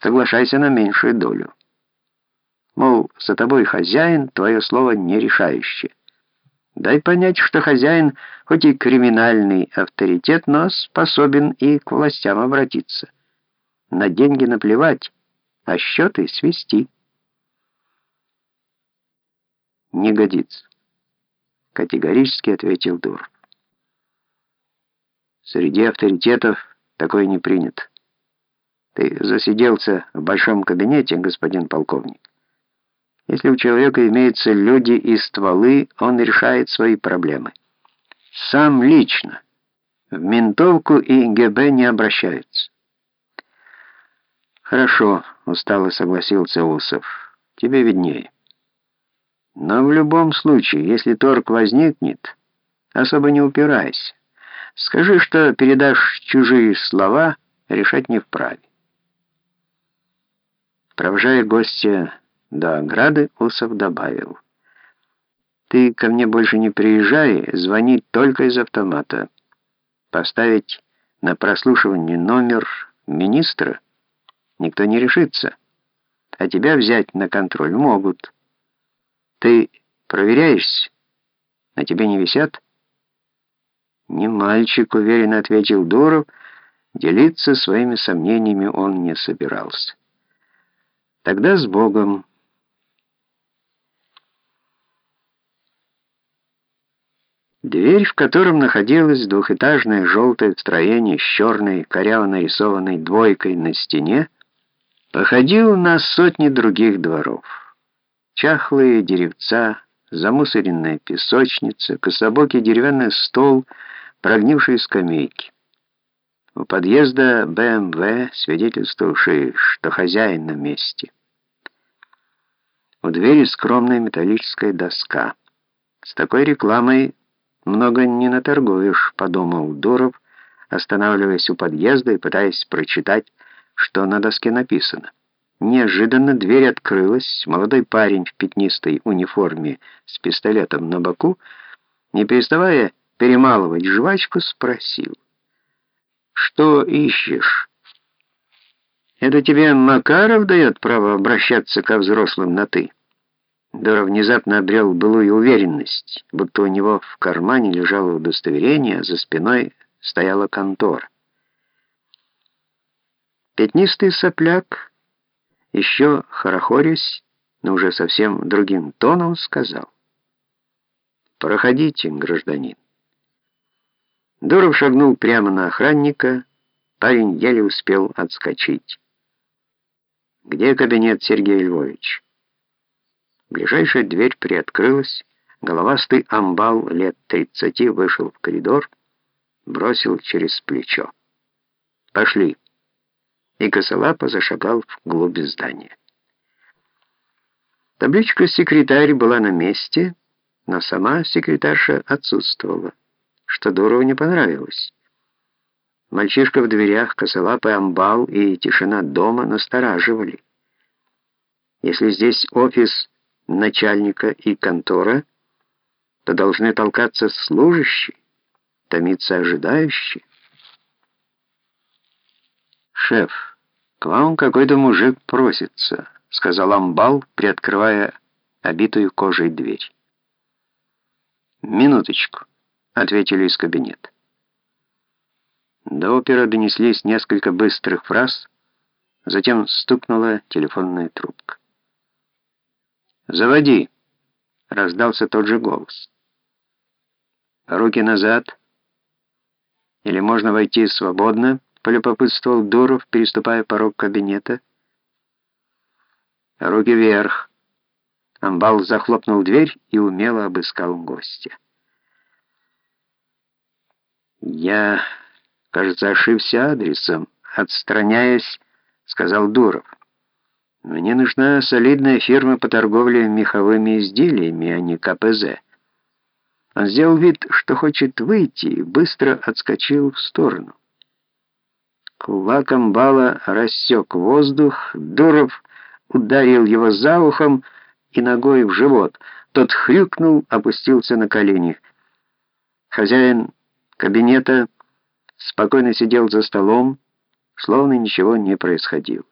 соглашайся на меньшую долю. Мол, за тобой хозяин, твое слово не решающее. Дай понять, что хозяин, хоть и криминальный авторитет, но способен и к властям обратиться. На деньги наплевать, а счеты свести. Не годится, категорически ответил Дур. Среди авторитетов такое не принято. Ты засиделся в большом кабинете, господин полковник. Если у человека имеются люди и стволы, он решает свои проблемы. Сам лично. В ментовку и ГБ не обращаются. «Хорошо», — устало согласился Усов. «Тебе виднее». «Но в любом случае, если торг возникнет, особо не упирайся. Скажи, что передашь чужие слова, решать не вправе». Провожая гостя до ограды Усов добавил. «Ты ко мне больше не приезжай, звони только из автомата. Поставить на прослушивание номер министра никто не решится, а тебя взять на контроль могут. Ты проверяешься? На тебе не висят?» «Не мальчик», — уверенно ответил Дуров, делиться своими сомнениями он не собирался. «Тогда с Богом». Дверь, в котором находилось двухэтажное желтое строение с черной, коряво нарисованной двойкой на стене, походил на сотни других дворов. Чахлые деревца, замусоренная песочница, кособокий деревянный стол, прогнившие скамейки. У подъезда БМВ, свидетельствовавший, что хозяин на месте. У двери скромная металлическая доска. С такой рекламой «Много не наторгуешь», — подумал Дуров, останавливаясь у подъезда и пытаясь прочитать, что на доске написано. Неожиданно дверь открылась, молодой парень в пятнистой униформе с пистолетом на боку, не переставая перемалывать жвачку, спросил. «Что ищешь?» «Это тебе Макаров дает право обращаться ко взрослым на «ты»?» Дора внезапно обрел былую уверенность, будто у него в кармане лежало удостоверение, а за спиной стояла контора. Пятнистый сопляк, еще хорохорясь, но уже совсем другим тоном сказал. «Проходите, гражданин». Доров шагнул прямо на охранника, парень еле успел отскочить. «Где кабинет, Сергей Львович?» Ближайшая дверь приоткрылась, головастый амбал лет тридцати вышел в коридор, бросил через плечо. «Пошли!» И косолапо зашагал вглубь здания. Табличка «Секретарь» была на месте, но сама секретарша отсутствовала, что Дурову не понравилось. Мальчишка в дверях, косолапый амбал и тишина дома настораживали. Если здесь офис начальника и контора, то должны толкаться служащие, томиться ожидающие. «Шеф, к вам какой-то мужик просится», — сказал Амбал, приоткрывая обитую кожей дверь. «Минуточку», — ответили из кабинета. До опера донеслись несколько быстрых фраз, затем стукнула телефонная трубка. «Заводи!» — раздался тот же голос. «Руки назад!» «Или можно войти свободно?» — полюбопытствовал Дуров, переступая порог кабинета. «Руки вверх!» Амбал захлопнул дверь и умело обыскал гостя. «Я, кажется, ошибся адресом. Отстраняясь, — сказал Дуров. Мне нужна солидная фирма по торговле меховыми изделиями, а не КПЗ. Он сделал вид, что хочет выйти, и быстро отскочил в сторону. Кулак амбала рассек воздух, Дуров ударил его за ухом и ногой в живот. Тот хрюкнул, опустился на колени. Хозяин кабинета спокойно сидел за столом, словно ничего не происходило.